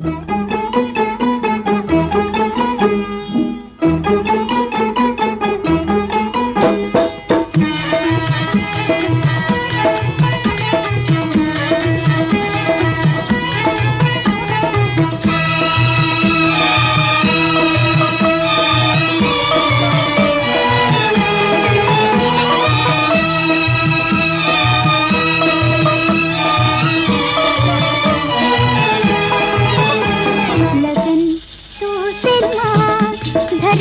Thank you.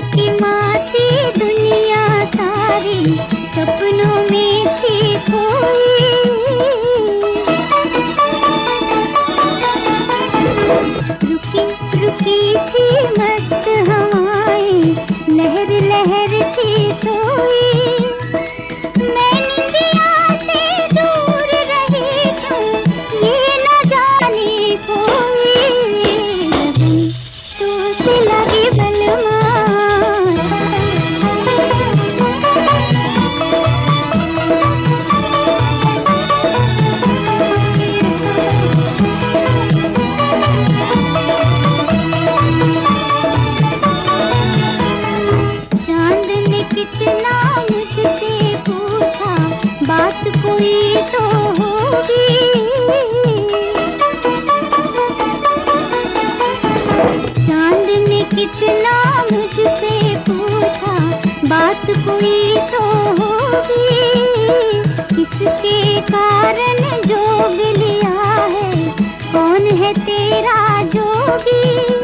की तो होगी। कारण जोग लिया है? कौन है तेरा जोगी?